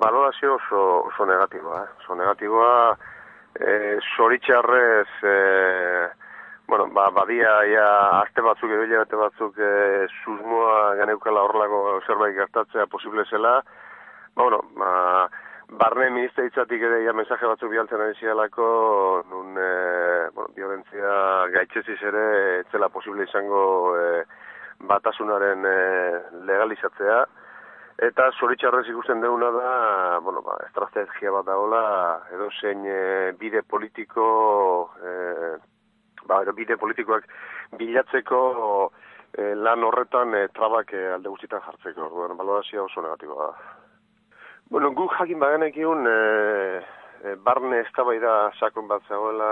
balorazio oso, oso negatiboa, eh? oso negatiboa, e, soritxarrez, e, bueno, ba, badia, ja, aste batzuk, edo bate batzuk, e, susmoa ganeukala horrelako zerbait gertatzea posible zela, ba, bueno, ba, barne ministeritzatik ere ja mensaje batzuk bialtzen ari zialako, nun, e, bueno, violentzia gaitxeziz ere, etzela posible izango e, batasunaren e, legalizatzea, Eta zoritxarrez ikusten deuna da, bueno, ba, estrategia bat daola, edo zein e, bide politiko, e, ba, edo bide politikoak bilatzeko e, lan horretan e, trabak e, alde guztietan jartzeko. Bueno, balorazia oso negatiboa da. Bueno, gu jakin baganek egun, e, e, barne eztabaida sakon bat zegoela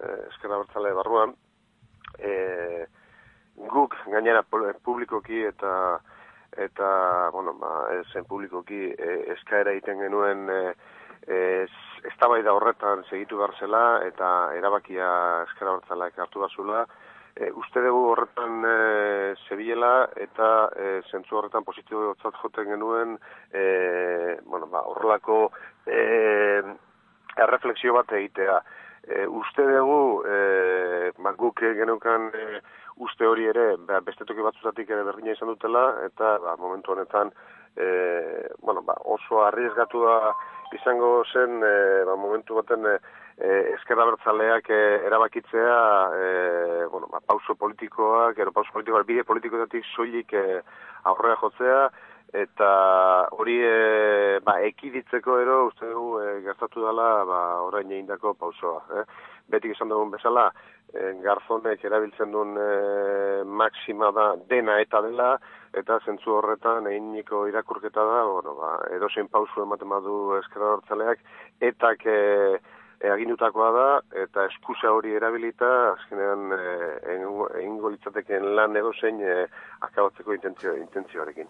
e, eskera bertzale barruan, e, guk gainera publikoki eta eta, bueno, ba, zen publikoki e, eskaera egiten genuen e, e, eztabaida horretan segitu garzela eta erabakia eskara hartzala hartu bazula. E, uste dugu horretan e, zebilela eta e, zentzu horretan positibo joten genuen e, bueno, ba, horrelako e, erreflexio bat egitea. E, uste dugu e, ba, guk genukan e, uste hori ere ba, beste toki batzutatik ere berdina izan dutela eta ba, momentu honetan e, bueno, ba, oso arriesgatua izango zen e, ba, momentu baten e, eskerra bertzaleak e, erabakitzea e, bueno, ba, pauso politikoak, ero pauso politikoak, bide politikoetatik soilik e, aurrera jotzea, eta hori e, ba, ekiditzeko ero uste dugu e, gertatu dela ba, orain egindako pausoa. Eh? Betik izan dugun bezala, e, garzonek erabiltzen duen e, maksima da dena eta dela, eta zentzu horretan eginiko irakurketa da, bueno, ba, edozein pausu ematen badu eskera hortzaleak, eta e, agindutakoa da, eta eskusa hori erabilita, azkenean e, egingo litzateken lan edozein e, akabatzeko intentzio, intentzioarekin.